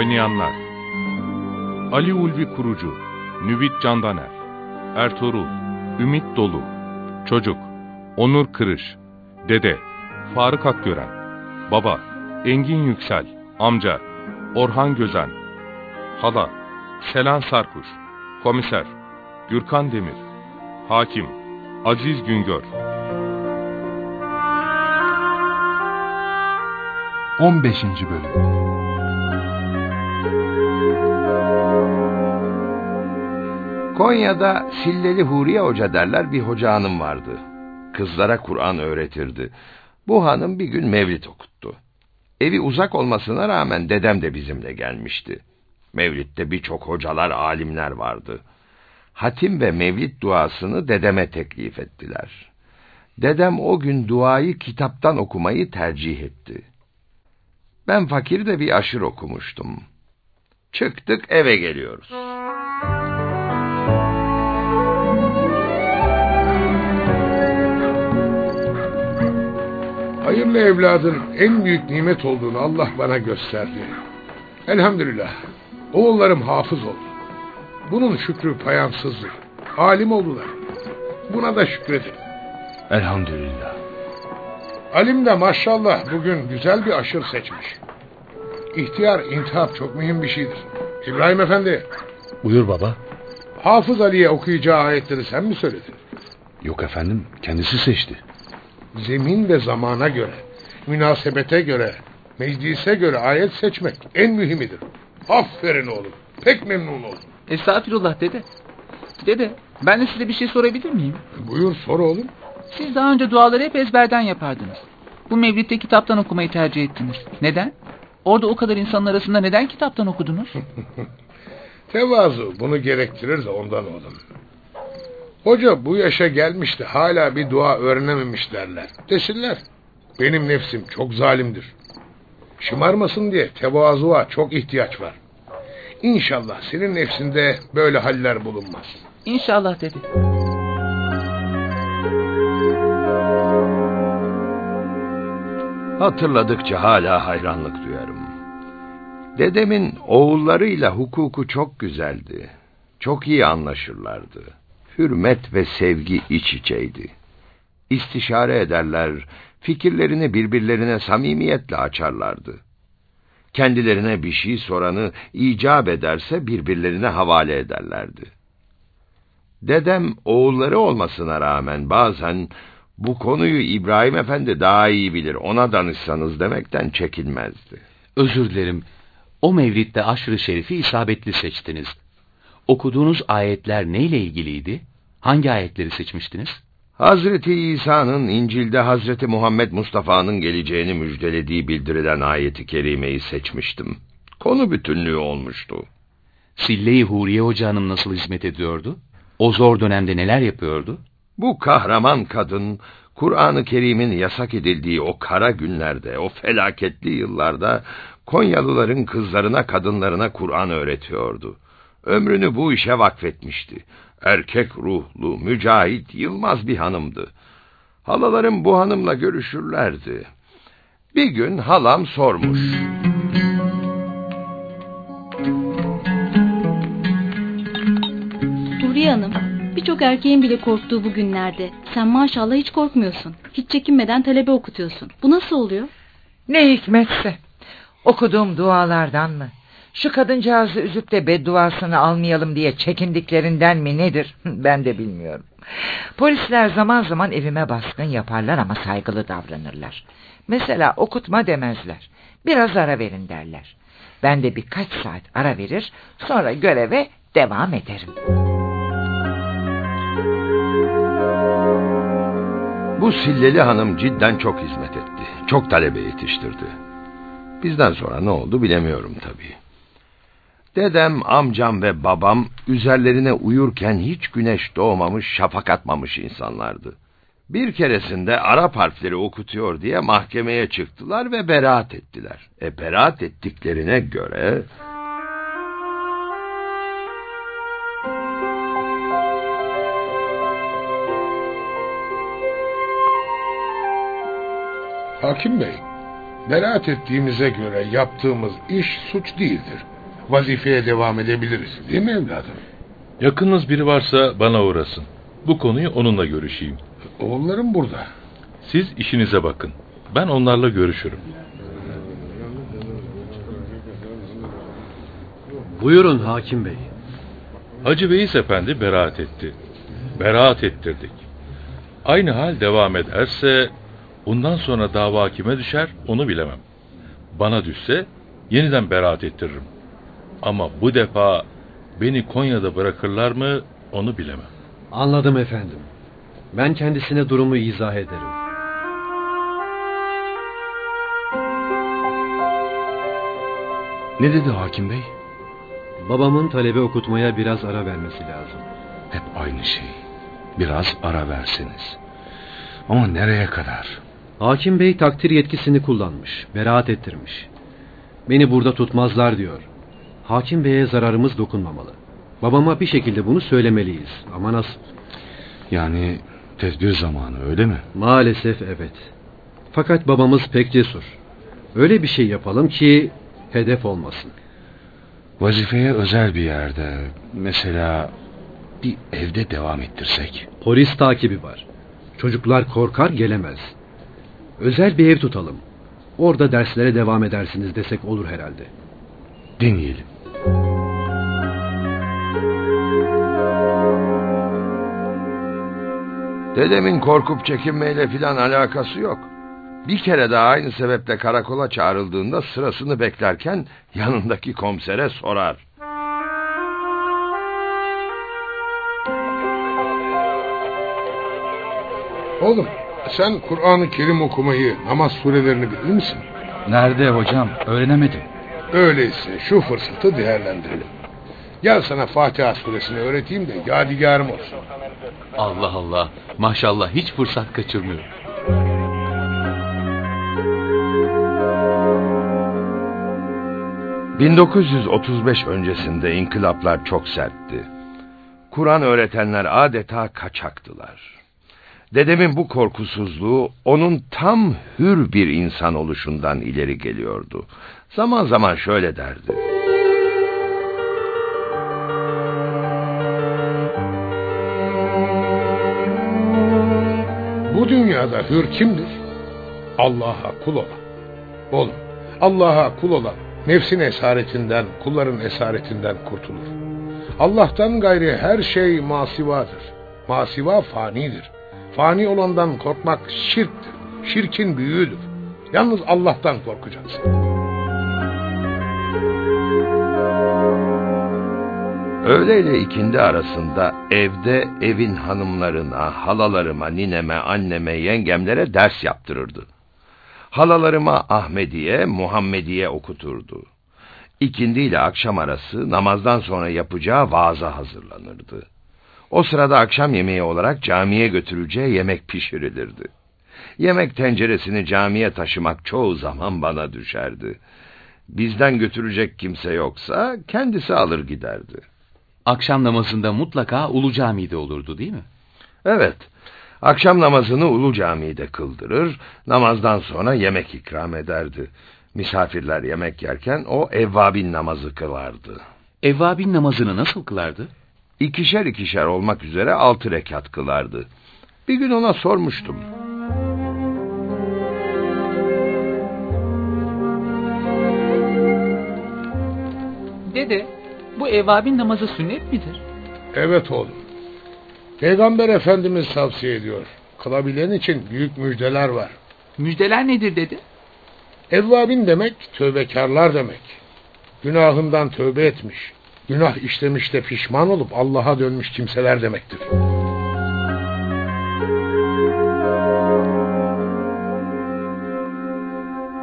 Oynayanlar Ali Ulvi Kurucu Nüvit Candaner Ertuğrul Ümit Dolu Çocuk Onur Kırış Dede Faruk Akgören Baba Engin Yüksel Amca Orhan Gözen Hala Selan Sarkuş Komiser Gürkan Demir Hakim Aziz Güngör 15. Bölüm Konya'da Silleli Huriye Hoca derler bir hoca hanım vardı. Kızlara Kur'an öğretirdi. Bu hanım bir gün mevlit okuttu. Evi uzak olmasına rağmen dedem de bizimle gelmişti. Mevlid'de birçok hocalar, alimler vardı. Hatim ve mevlid duasını dedeme teklif ettiler. Dedem o gün duayı kitaptan okumayı tercih etti. Ben fakir de bir aşır okumuştum. Çıktık eve geliyoruz. Hayırlı evladın en büyük nimet olduğunu Allah bana gösterdi. Elhamdülillah. Oğullarım hafız oldu. Bunun şükrü payansızdır. Alim oldular. Buna da şükredin. Elhamdülillah. Alim de maşallah bugün güzel bir aşır seçmiş. İhtiyar, intihap çok mühim bir şeydir. İbrahim Efendi, Buyur baba. Hafız Ali'ye okuyacağı ayetleri sen mi söyledin? Yok efendim, kendisi seçti. Zemin ve zamana göre, münasebete göre, meclise göre ayet seçmek en mühimidir. Aferin oğlum, pek memnun oldum. Estağfirullah dede. Dede, ben de size bir şey sorabilir miyim? Buyur sor oğlum. Siz daha önce duaları hep ezberden yapardınız. Bu mevlitte kitaptan okumayı tercih ettiniz. Neden? Orada o kadar insanın arasında neden kitaptan okudunuz? Tevazu bunu gerektirir de ondan oğlum. Hoca bu yaşa gelmişti hala bir dua öğrenememiş derler. Desinler. Benim nefsim çok zalimdir. Şımarmasın diye tevazuğa çok ihtiyaç var. İnşallah senin nefsinde böyle haller bulunmaz. İnşallah dede. Hatırladıkça hala hayranlık duyarım. Dedemin oğullarıyla hukuku çok güzeldi. Çok iyi anlaşırlardı. Hürmet ve sevgi iç içeydi. İstişare ederler, fikirlerini birbirlerine samimiyetle açarlardı. Kendilerine bir şey soranı icap ederse birbirlerine havale ederlerdi. Dedem oğulları olmasına rağmen bazen bu konuyu İbrahim Efendi daha iyi bilir, ona danışsanız demekten çekinmezdi. Özür dilerim. O mevlitte aşırı şerifi isabetli seçtiniz. Okuduğunuz ayetler neyle ilgiliydi? Hangi ayetleri seçmiştiniz? Hazreti İsa'nın İncil'de Hazreti Muhammed Mustafa'nın geleceğini müjdelediği bildirilen ayeti kerimeyi seçmiştim. Konu bütünlüğü olmuştu. Sille-i Huriye Hoca Hanım nasıl hizmet ediyordu? O zor dönemde neler yapıyordu? Bu kahraman kadın, Kur'an-ı Kerim'in yasak edildiği o kara günlerde, o felaketli yıllarda Konyalıların kızlarına, kadınlarına Kur'an öğretiyordu. Ömrünü bu işe vakfetmişti. Erkek ruhlu, mücahit, yılmaz bir hanımdı. Halalarım bu hanımla görüşürlerdi. Bir gün halam sormuş. Huriye Hanım, birçok erkeğin bile korktuğu bu günlerde sen maşallah hiç korkmuyorsun. Hiç çekinmeden talebe okutuyorsun. Bu nasıl oluyor? Ne hikmetse. Okuduğum dualardan mı? Şu kadıncağızı üzüp de bedduasını almayalım diye çekindiklerinden mi nedir? Ben de bilmiyorum. Polisler zaman zaman evime baskın yaparlar ama saygılı davranırlar. Mesela okutma demezler. Biraz ara verin derler. Ben de birkaç saat ara verir, sonra göreve devam ederim. Bu Silleli hanım cidden çok hizmet etti. Çok talebe yetiştirdi. Bizden sonra ne oldu bilemiyorum tabii. Dedem, amcam ve babam üzerlerine uyurken hiç güneş doğmamış, şafak atmamış insanlardı. Bir keresinde Arap harfleri okutuyor diye mahkemeye çıktılar ve beraat ettiler. E beraat ettiklerine göre... Hakim Bey, beraat ettiğimize göre yaptığımız iş suç değildir. Vazifeye devam edebiliriz değil mi evladım? Yakınınız biri varsa bana uğrasın. Bu konuyu onunla görüşeyim. Oğullarım burada. Siz işinize bakın. Ben onlarla görüşürüm. Buyurun hakim bey. Hacı Veys Efendi beraat etti. Beraat ettirdik. Aynı hal devam ederse bundan sonra dava kime düşer onu bilemem. Bana düşse yeniden beraat ettiririm. Ama bu defa beni Konya'da bırakırlar mı onu bilemem. Anladım efendim. Ben kendisine durumu izah ederim. Ne dedi hakim bey? Babamın talebe okutmaya biraz ara vermesi lazım. Hep aynı şey. Biraz ara verseniz. Ama nereye kadar? Hakim bey takdir yetkisini kullanmış, beraat ettirmiş. Beni burada tutmazlar diyor. Hakim beye zararımız dokunmamalı. Babama bir şekilde bunu söylemeliyiz. Ama nasıl? Yani tedbir zamanı öyle mi? Maalesef evet. Fakat babamız pek cesur. Öyle bir şey yapalım ki hedef olmasın. Vazifeye özel bir yerde, mesela bir evde devam ettirsek. Polis takibi var. Çocuklar korkar gelemez. Özel bir ev tutalım. Orada derslere devam edersiniz desek olur herhalde. Deneyelim. Dedemin korkup çekinmeyle filan alakası yok. Bir kere daha aynı sebeple karakola çağrıldığında sırasını beklerken yanındaki komisere sorar. Oğlum sen Kur'an-ı Kerim okumayı, namaz surelerini bilir misin? Nerede hocam? Öğrenemedim. Öyleyse şu fırsatı değerlendirelim. Gel sana Fatiha suresini öğreteyim de yadigarım olsun. Allah Allah. Maşallah hiç fırsat kaçırmıyor. ...1935 öncesinde inkılaplar çok sertti. Kur'an öğretenler adeta kaçaktılar. Dedemin bu korkusuzluğu onun tam hür bir insan oluşundan ileri geliyordu. Zaman zaman şöyle derdi. Bu dünyada hür kimdir? Allah'a kul olan. Oğlum, Allah'a kul olan nefsin esaretinden, kulların esaretinden kurtulur. Allah'tan gayri her şey masivadır. Masiva fanidir. Fani olandan korkmak şirktir. Şirkin büyüğüdür. Yalnız Allah'tan korkacaksın. Öğleyle ikindi arasında evde evin hanımlarına, halalarıma, nineme, anneme, yengemlere ders yaptırırdı. Halalarıma Ahmediye, Muhammediye okuturdu. İkindi ile akşam arası namazdan sonra yapacağı vaaza hazırlanırdı. O sırada akşam yemeği olarak camiye götüreceği yemek pişirilirdi. Yemek tenceresini camiye taşımak çoğu zaman bana düşerdi. Bizden götürecek kimse yoksa kendisi alır giderdi. Akşam namazında mutlaka Ulu Cami'de olurdu değil mi? Evet, akşam namazını Ulu Cami'de kıldırır, namazdan sonra yemek ikram ederdi. Misafirler yemek yerken o evvabin namazı kılardı. Evvabin namazını nasıl kılardı? İkişer ikişer olmak üzere altı rekat kılardı. Bir gün ona sormuştum. Dede, bu evvabin namazı sünnet midir? Evet oğlum. Peygamber Efendimiz tavsiye ediyor. Kılabilen için büyük müjdeler var. Müjdeler nedir dedi? Evvabin demek tövbekarlar demek. Günahından tövbe etmiş, günah işlemiş de pişman olup Allah'a dönmüş kimseler demektir.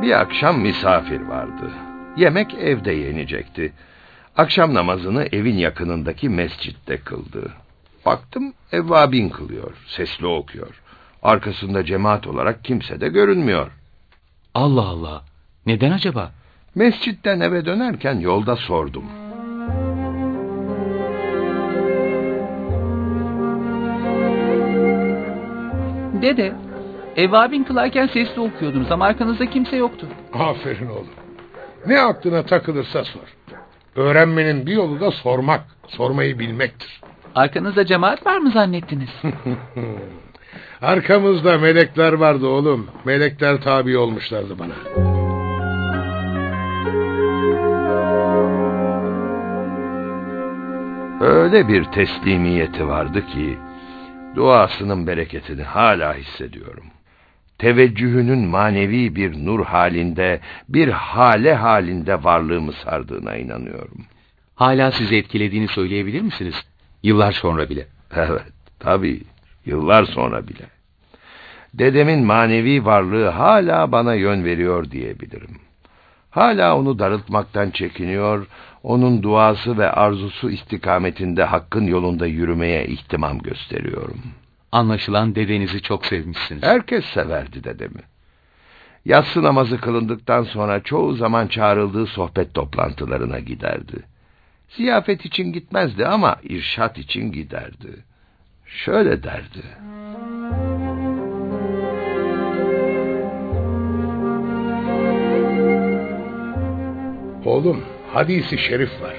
Bir akşam misafir vardı. Yemek evde yenecekti. Akşam namazını evin yakınındaki mescitte kıldı. Baktım evvabin kılıyor, sesli okuyor. Arkasında cemaat olarak kimse de görünmüyor. Allah Allah, neden acaba? Mescitten eve dönerken yolda sordum. Dede, evvabin kılarken sesli okuyordunuz ama arkanızda kimse yoktu. Aferin oğlum. Ne aklına takılırsa sor. Öğrenmenin bir yolu da sormak, sormayı bilmektir. Arkanızda cemaat var mı zannettiniz? Arkamızda melekler vardı oğlum. Melekler tabi olmuşlardı bana. Öyle bir teslimiyeti vardı ki duasının bereketini hala hissediyorum. Teveccühünün manevi bir nur halinde, bir hale halinde varlığımı sardığına inanıyorum. Hala sizi etkilediğini söyleyebilir misiniz? Yıllar sonra bile. Evet, tabii, yıllar sonra bile. Dedemin manevi varlığı hala bana yön veriyor diyebilirim. Hala onu darıltmaktan çekiniyor, onun duası ve arzusu istikametinde hakkın yolunda yürümeye ihtimam gösteriyorum. Anlaşılan dedenizi çok sevmişsiniz. Herkes severdi dedemi. Yatsı namazı kılındıktan sonra çoğu zaman çağrıldığı sohbet toplantılarına giderdi. Ziyafet için gitmezdi ama irşat için giderdi. Şöyle derdi. Oğlum, hadisi şerif var.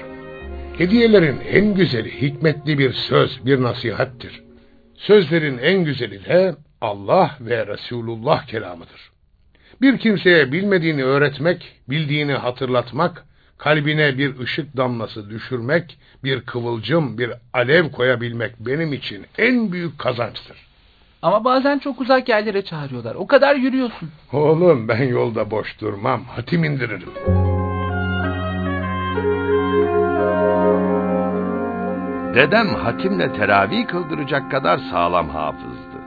Hediyelerin en güzeli hikmetli bir söz, bir nasihattir. Sözlerin en güzeli de Allah ve Resulullah kelamıdır. Bir kimseye bilmediğini öğretmek, bildiğini hatırlatmak, kalbine bir ışık damlası düşürmek, bir kıvılcım, bir alev koyabilmek benim için en büyük kazançtır. Ama bazen çok uzak yerlere çağırıyorlar. O kadar yürüyorsun. Oğlum ben yolda boş durmam, hatim indiririm. Dedem hatimle teravih kıldıracak kadar sağlam hafızdı.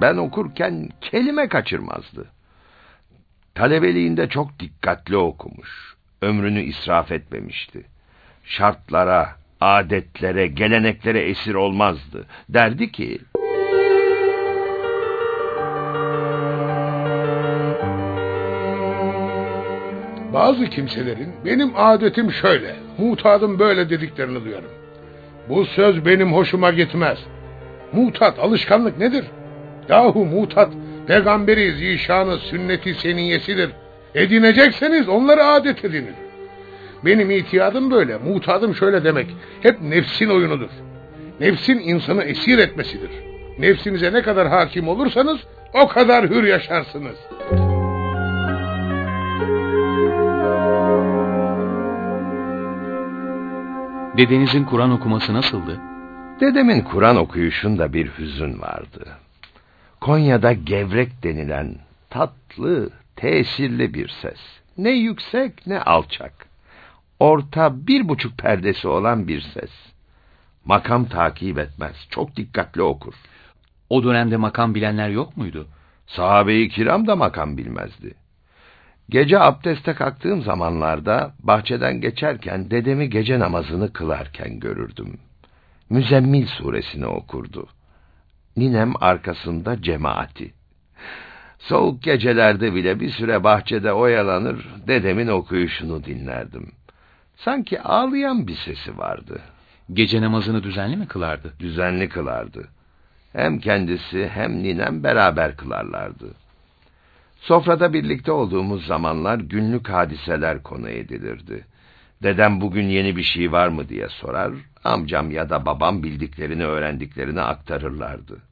Ben okurken kelime kaçırmazdı. Talebeliğinde çok dikkatli okumuş. Ömrünü israf etmemişti. Şartlara, adetlere, geleneklere esir olmazdı. Derdi ki... Bazı kimselerin benim adetim şöyle, mutadım böyle dediklerini duyarım. Bu söz benim hoşuma gitmez. Mutat, alışkanlık nedir? Yahu mutat, peygamberi zişanı sünneti seniyesidir. Edinecekseniz onları adet edinin. Benim itiyadım böyle, mutadım şöyle demek. Hep nefsin oyunudur. Nefsin insanı esir etmesidir. Nefsinize ne kadar hakim olursanız o kadar hür yaşarsınız. Dedenizin Kur'an okuması nasıldı? Dedemin Kur'an okuyuşunda bir hüzün vardı. Konya'da gevrek denilen tatlı, tesirli bir ses. Ne yüksek ne alçak. Orta bir buçuk perdesi olan bir ses. Makam takip etmez, çok dikkatli okur. O dönemde makam bilenler yok muydu? Sahabe-i kiram da makam bilmezdi. Gece abdeste kalktığım zamanlarda bahçeden geçerken dedemi gece namazını kılarken görürdüm. Müzemmil suresini okurdu. Ninem arkasında cemaati. Soğuk gecelerde bile bir süre bahçede oyalanır, dedemin okuyuşunu dinlerdim. Sanki ağlayan bir sesi vardı. Gece namazını düzenli mi kılardı? Düzenli kılardı. Hem kendisi hem ninem beraber kılarlardı. Sofrada birlikte olduğumuz zamanlar günlük hadiseler konu edilirdi. Dedem bugün yeni bir şey var mı diye sorar, amcam ya da babam bildiklerini öğrendiklerini aktarırlardı.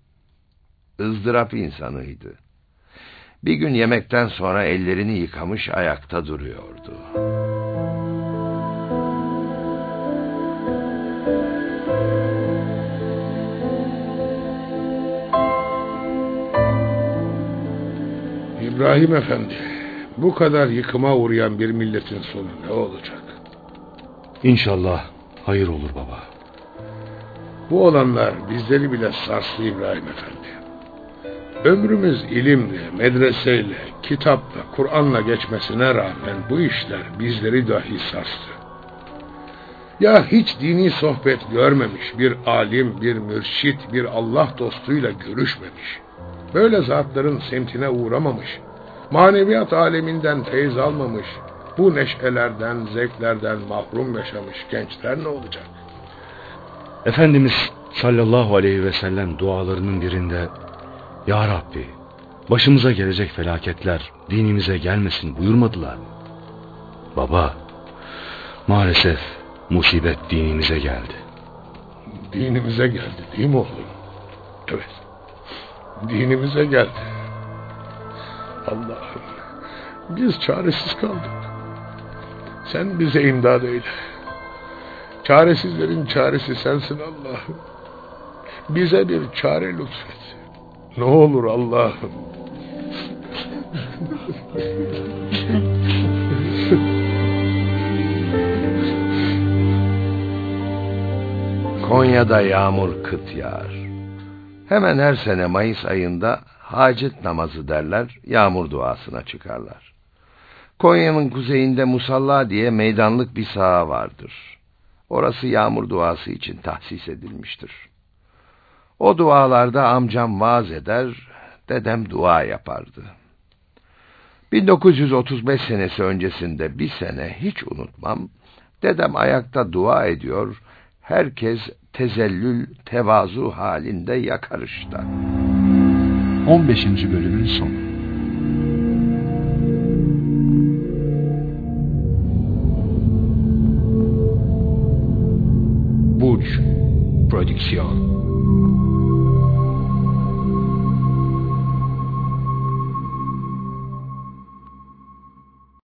ızdırap insanıydı. Bir gün yemekten sonra ellerini yıkamış ayakta duruyordu. İbrahim Efendi, bu kadar yıkıma uğrayan bir milletin sonu ne olacak? İnşallah hayır olur baba. Bu olanlar bizleri bile sarstı İbrahim Efendi. Ömrümüz ilimle, medreseyle, kitapla, Kur'an'la geçmesine rağmen bu işler bizleri dahi sarstı. Ya hiç dini sohbet görmemiş, bir alim, bir mürşit, bir Allah dostuyla görüşmemiş. Böyle zatların semtine uğramamış, maneviyat aleminden feyz almamış, bu neşelerden, zevklerden mahrum yaşamış gençler ne olacak? Efendimiz sallallahu aleyhi ve sellem dualarının birinde Ya Rabbi başımıza gelecek felaketler dinimize gelmesin buyurmadılar mı? Baba maalesef musibet dinimize geldi. Dinimize geldi değil mi oğlum? Evet. Dinimize geldi. Allah'ım biz çaresiz kaldık. Sen bize imdad eyle. Çaresizlerin çaresi sensin Allah'ım. Bize bir çare lütfet. Ne olur Allah'ım. Konya'da yağmur kıt yağar. Hemen her sene Mayıs ayında hacet namazı derler, yağmur duasına çıkarlar. Konya'nın kuzeyinde Musalla diye meydanlık bir saha vardır. Orası yağmur duası için tahsis edilmiştir. O dualarda amcam vaaz eder, dedem dua yapardı. 1935 senesi öncesinde bir sene hiç unutmam, dedem ayakta dua ediyor, herkes tezellül, tevazu halinde yakarışta. 15. bölümün sonu. Burç Prodüksiyon